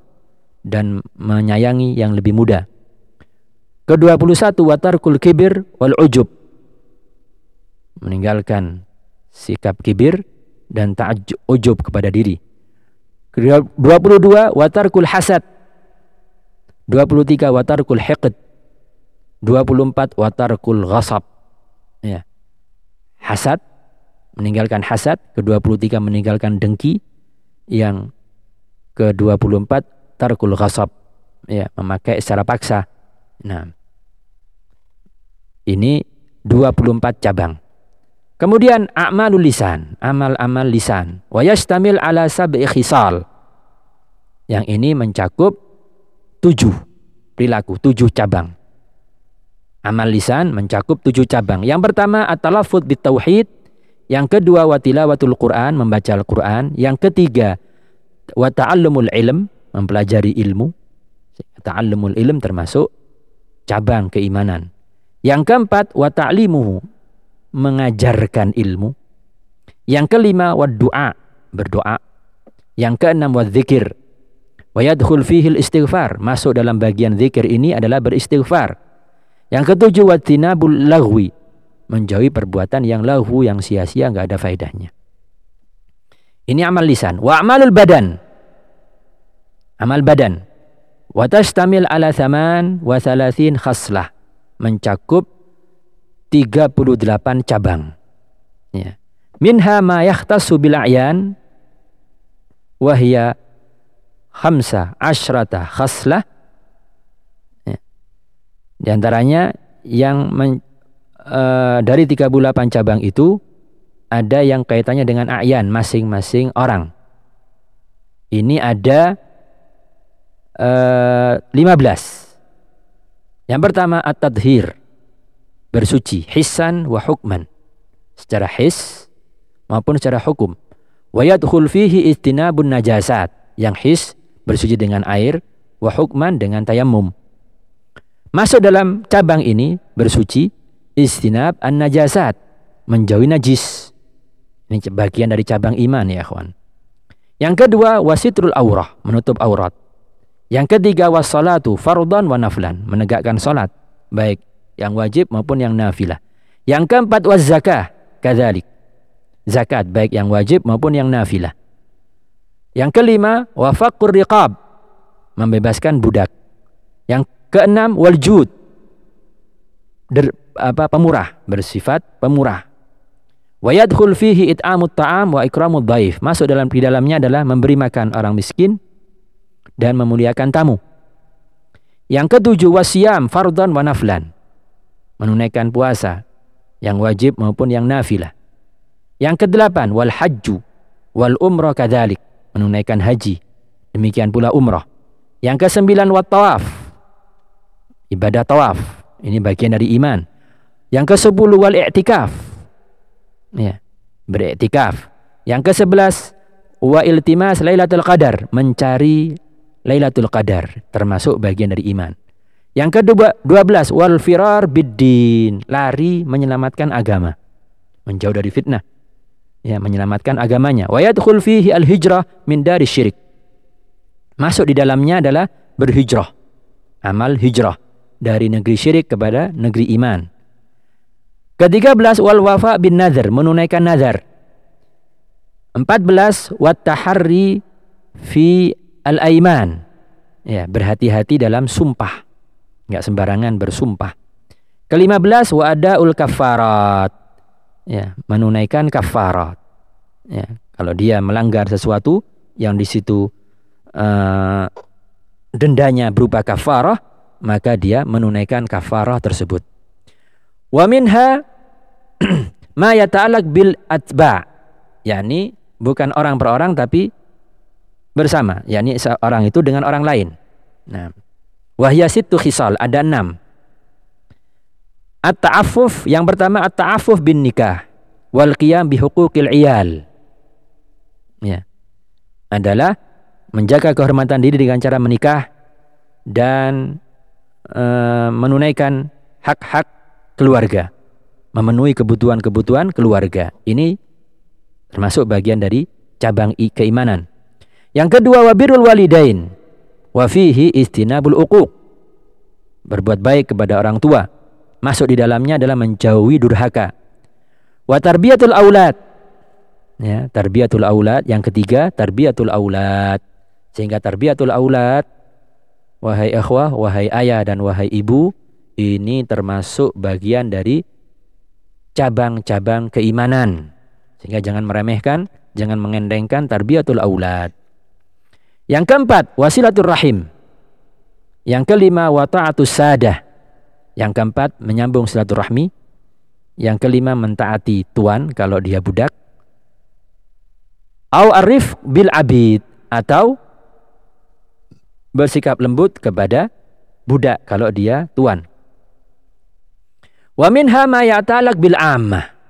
dan menyayangi yang lebih muda. Ke-21 watarkul kibir wal ujub. Meninggalkan sikap kibir dan ta'ajjub ujub kepada diri. Ke-22 watarkul hasad. 23 watarkul hiqd. 24 watarkul ghasab. Ya. Hasad meninggalkan hasad, ke-23 meninggalkan dengki, yang ke-24 tarkul ghasab, ya, memakai secara paksa. Nah, ini 24 cabang. Kemudian a'malul lisan, amal-amal lisan. Wa yastamil ala sab'i khisal. Yang ini mencakup tujuh perilaku, tujuh cabang. Amal lisan mencakup tujuh cabang. Yang pertama at-talaffuz bitauhid yang kedua watilawatul Quran, membaca Al-Quran. Yang ketiga wa ta'allumul ilm, mempelajari ilmu. Ta'allumul ilm termasuk cabang keimanan. Yang keempat wa ta'limuhu, mengajarkan ilmu. Yang kelima wa du'a, berdoa. Yang keenam wa dzikir. Wa yadkhul fihi istighfar, masuk dalam bagian zikir ini adalah beristighfar. Yang ketujuh wa tinabul lagwi, menjauhi perbuatan yang lahu yang sia-sia nggak ada faedahnya. Ini amal lisan. Wa amalul badan. Amal badan. Wa tashtamil ala thaman wa thalathin khaslah. Mencakup 38 cabang. Ya. Minha ma yakhtasu bil a'yan wa hiya khamsa asyrata khaslah. Ya. Di antaranya yang men, uh, dari 38 cabang itu ada yang kaitannya dengan a'yan masing-masing orang. Ini ada uh, eh, 15. Yang pertama at-tadhir bersuci hisan wa hukman. Secara his maupun secara hukum. Wa yadkhul fihi istinabun najasat. Yang his bersuci dengan air wa hukman dengan tayamum masuk dalam cabang ini bersuci istinab an najasat menjauhi najis ini bagian dari cabang iman ya kawan yang kedua wasitrul aurah menutup aurat yang ketiga wassalatu fardhan wa naflan menegakkan salat baik yang wajib maupun yang nafilah. Yang keempat was zakah, kadzalik. Zakat baik yang wajib maupun yang nafilah. Yang kelima wafaqur riqab, membebaskan budak. Yang keenam wal jud. Der, apa pemurah, bersifat pemurah. Wa yadkhul fihi it'amut ta'am wa ikramud dhaif. Masuk dalam di dalamnya adalah memberi makan orang miskin dan memuliakan tamu. Yang ketujuh wasiam fardhan wa naflan menunaikan puasa yang wajib maupun yang nafilah. Yang kedelapan wal hajju wal umrah kadzalik, menunaikan haji. Demikian pula umrah. Yang kesembilan wat tawaf. Ibadah tawaf. Ini bagian dari iman. Yang kesepuluh wal i'tikaf. Ya, beriktikaf. Yang kesebelas wa iltimas Lailatul Qadar, mencari Lailatul Qadar termasuk bagian dari iman. Yang kedua, 12 wal firar biddin, lari menyelamatkan agama. Menjauh dari fitnah. Ya, menyelamatkan agamanya. Wa yadkhul fihi al hijrah min dari syirik. Masuk di dalamnya adalah berhijrah. Amal hijrah dari negeri syirik kepada negeri iman. Ke-13 wal wafa bin nazar, menunaikan nazar. 14 wat taharri fi al aiman. Ya, berhati-hati dalam sumpah nggak sembarangan bersumpah. Kelima belas wa ul kafarat. Ya, menunaikan kafarat. Ya, kalau dia melanggar sesuatu yang di situ uh, dendanya berupa kafarah, maka dia menunaikan kafarah tersebut. Wa minha ma yata'allaq bil atba, yakni bukan orang per orang tapi bersama, yakni seorang itu dengan orang lain. Nah, Wahya situ khisal, ada enam. At-ta'affuf, yang pertama at-ta'affuf bin nikah. Wal qiyam bi huquqil iyal. Ya. Adalah menjaga kehormatan diri dengan cara menikah dan e, menunaikan hak-hak keluarga. Memenuhi kebutuhan-kebutuhan keluarga. Ini termasuk bagian dari cabang keimanan. Yang kedua wabirul walidain wa fihi istinabul uquq. Berbuat baik kepada orang tua. Masuk di dalamnya adalah menjauhi durhaka. Wa tarbiyatul aulad. Ya, tarbiyatul aulad. Yang ketiga, tarbiyatul aulad. Sehingga tarbiyatul aulad wahai ikhwah, wahai ayah dan wahai ibu, ini termasuk bagian dari cabang-cabang keimanan. Sehingga jangan meremehkan, jangan mengendengkan tarbiyatul aulad. Yang keempat, wasilatul rahim. Yang kelima, wata'atus sadah. Yang keempat, menyambung silaturahmi. Yang kelima, mentaati tuan kalau dia budak. Au arif bil abid. Atau bersikap lembut kepada budak kalau dia tuan. Wa minha ma ya'talak bil ammah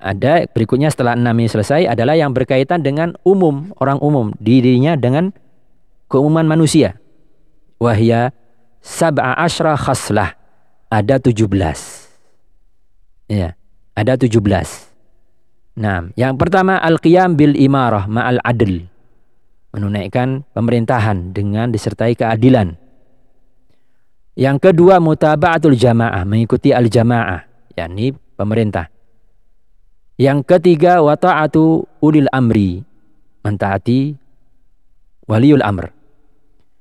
ada berikutnya setelah enam ini selesai adalah yang berkaitan dengan umum, orang umum, dirinya dengan keumuman manusia. Wahya sab'a asyra khaslah. Ada tujuh belas. Ya, ada tujuh belas. Nah, yang pertama al-qiyam bil imarah ma'al adl. Menunaikan pemerintahan dengan disertai keadilan. Yang kedua mutaba'atul jamaah, mengikuti al-jamaah, yakni pemerintah. Yang ketiga wa ta'atu ulil amri, mentaati waliul amr.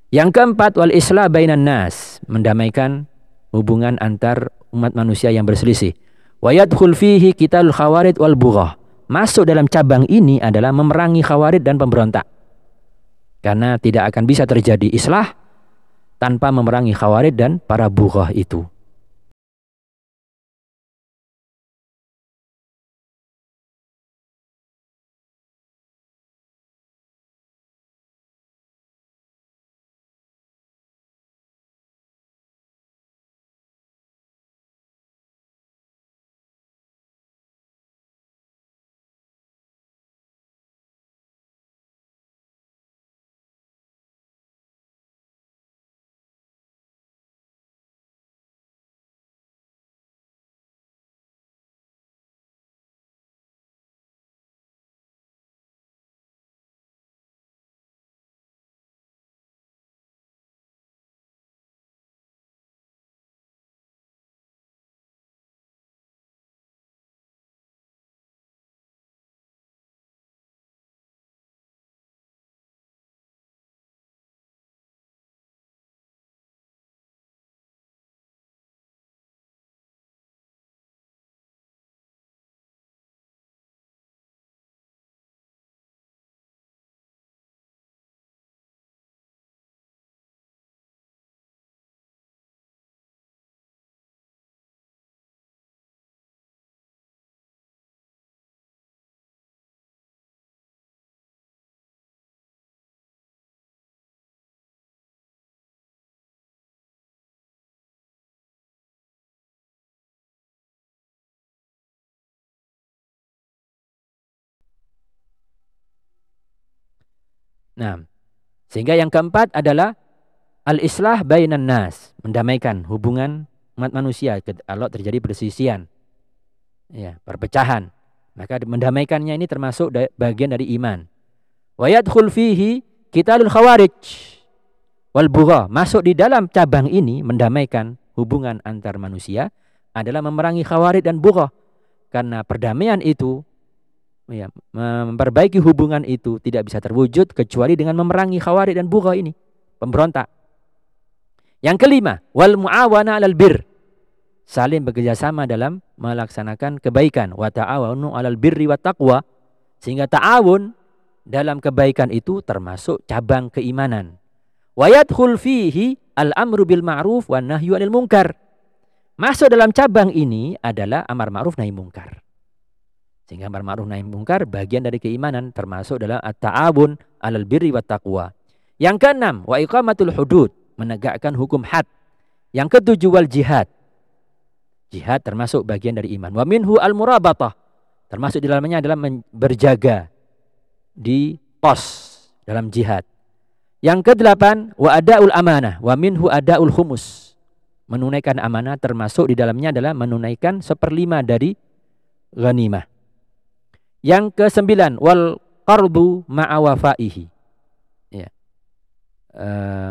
Yang keempat wal islah bainan nas, mendamaikan hubungan antar umat manusia yang berselisih. Wa yadkhul fihi qitalul khawarid wal bughah. Masuk dalam cabang ini adalah memerangi khawarid dan pemberontak. Karena tidak akan bisa terjadi islah tanpa memerangi khawarid dan para bughah itu. Nah, sehingga yang keempat adalah al-islah bainan nas, mendamaikan hubungan umat manusia kalau terjadi persisian. Ya, perpecahan. Maka mendamaikannya ini termasuk bagian dari iman. Wa yadkhul fihi qitalul khawarij wal bugha. Masuk di dalam cabang ini mendamaikan hubungan antar manusia adalah memerangi khawarij dan bugha. Karena perdamaian itu ya, memperbaiki hubungan itu tidak bisa terwujud kecuali dengan memerangi khawarij dan bugha ini, pemberontak. Yang kelima, wal muawana 'alal bir. Saling bekerjasama dalam melaksanakan kebaikan. Wa ta'awunu 'alal birri wa taqwa. Sehingga ta'awun dalam kebaikan itu termasuk cabang keimanan. Wa yadkhul fihi al-amru bil ma'ruf wa nahyu 'anil munkar. Masuk dalam cabang ini adalah amar ma'ruf nahi munkar. Sehingga amar ma'ruf nahi mungkar bagian dari keimanan termasuk dalam at-ta'awun 'alal birri wat taqwa. Yang keenam, wa iqamatul hudud, menegakkan hukum had. Yang ketujuh wal jihad. Jihad termasuk bagian dari iman. Wa minhu al murabatah. Termasuk di dalamnya adalah berjaga di pos dalam jihad. Yang kedelapan wa adaul amanah wa minhu adaul humus. Menunaikan amanah termasuk di dalamnya adalah menunaikan seperlima dari ghanimah. Yang kesembilan wal qardu ma'awafaihi. Ya. E,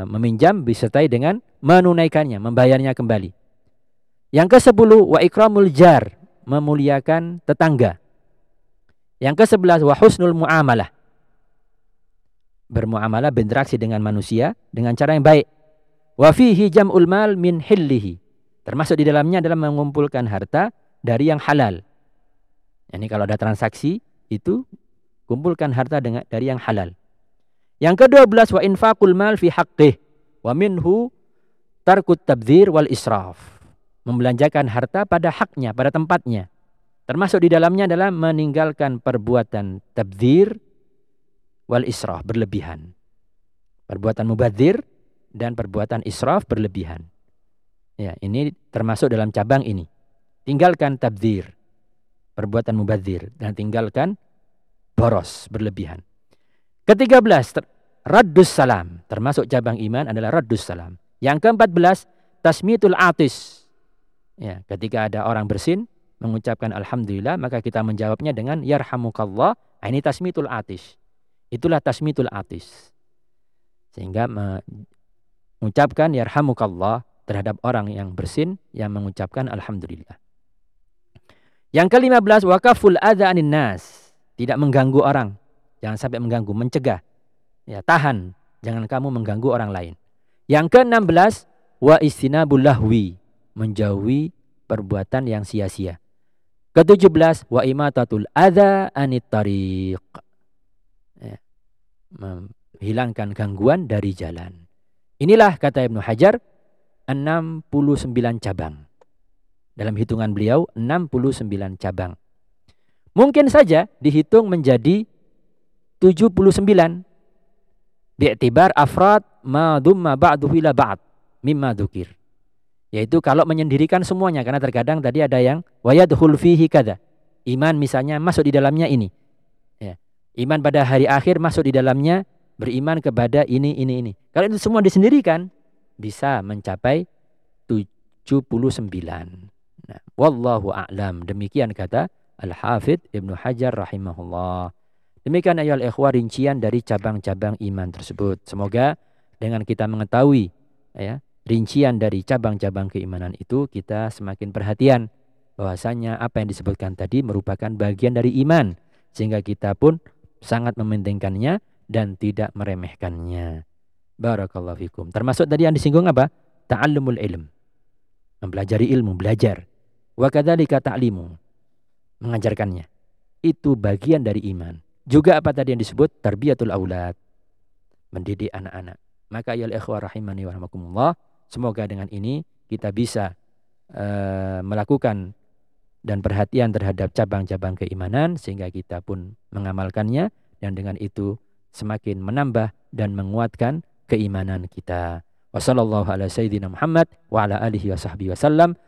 meminjam disertai dengan menunaikannya, membayarnya kembali. Yang kesepuluh wa ikramul jar, memuliakan tetangga. Yang kesebelas wa husnul muamalah. Bermuamalah berinteraksi dengan manusia dengan cara yang baik. Wa fihi jam'ul mal min hillihi. Termasuk di dalamnya adalah mengumpulkan harta dari yang halal. Ini kalau ada transaksi itu kumpulkan harta dengan dari yang halal. Yang kedua belas wa infaqul mal fi haqqih wa minhu tarkut tabdzir wal israf. Membelanjakan harta pada haknya, pada tempatnya. Termasuk di dalamnya adalah meninggalkan perbuatan tabdzir wal israf, berlebihan. Perbuatan mubadzir dan perbuatan israf berlebihan. Ya, ini termasuk dalam cabang ini. Tinggalkan tabdzir perbuatan mubadzir dan tinggalkan boros berlebihan. Ketiga belas, raddus salam. Termasuk cabang iman adalah raddus salam. Yang keempat belas, tasmitul atis. Ya, ketika ada orang bersin, mengucapkan Alhamdulillah, maka kita menjawabnya dengan Yarhamukallah. Nah, ini tasmitul atis. Itulah tasmitul atis. Sehingga mengucapkan Yarhamukallah terhadap orang yang bersin yang mengucapkan Alhamdulillah. Yang kelima belas wakaful adha anin nas. Tidak mengganggu orang. Jangan sampai mengganggu, mencegah. Ya, tahan. Jangan kamu mengganggu orang lain. Yang keenam belas wa istinabul lahwi. Menjauhi perbuatan yang sia-sia. Ketujuh belas wa imatatul adha anit tariq. Ya. Menghilangkan gangguan dari jalan. Inilah kata Ibnu Hajar 69 cabang. Dalam hitungan beliau 69 cabang. Mungkin saja dihitung menjadi 79. Bi'tibar afrad ma dhumma ba'duhu ila ba'd mimma dhukir. Yaitu kalau menyendirikan semuanya karena terkadang tadi ada yang wayadhul fihi kada. Iman misalnya masuk di dalamnya ini. Ya. Iman pada hari akhir masuk di dalamnya beriman kepada ini ini ini. Kalau itu semua disendirikan bisa mencapai 79. Nah, wallahu a'lam. Demikian kata Al-Hafidh Ibnu Hajar rahimahullah. Demikian ayat ikhwah rincian dari cabang-cabang iman tersebut. Semoga dengan kita mengetahui ya, rincian dari cabang-cabang keimanan itu kita semakin perhatian bahwasanya apa yang disebutkan tadi merupakan bagian dari iman sehingga kita pun sangat mementingkannya dan tidak meremehkannya. Barakallahu fikum. Termasuk tadi yang disinggung apa? Ta'allumul ilm. Mempelajari ilmu, belajar. Wa kadzalika ta'limu. Mengajarkannya. Itu bagian dari iman. Juga apa tadi yang disebut tarbiyatul aulad. Mendidik anak-anak. Maka ya ikhwah rahimani wa semoga dengan ini kita bisa uh, melakukan dan perhatian terhadap cabang-cabang keimanan sehingga kita pun mengamalkannya dan dengan itu semakin menambah dan menguatkan keimanan kita. Wassalamualaikum warahmatullahi wabarakatuh.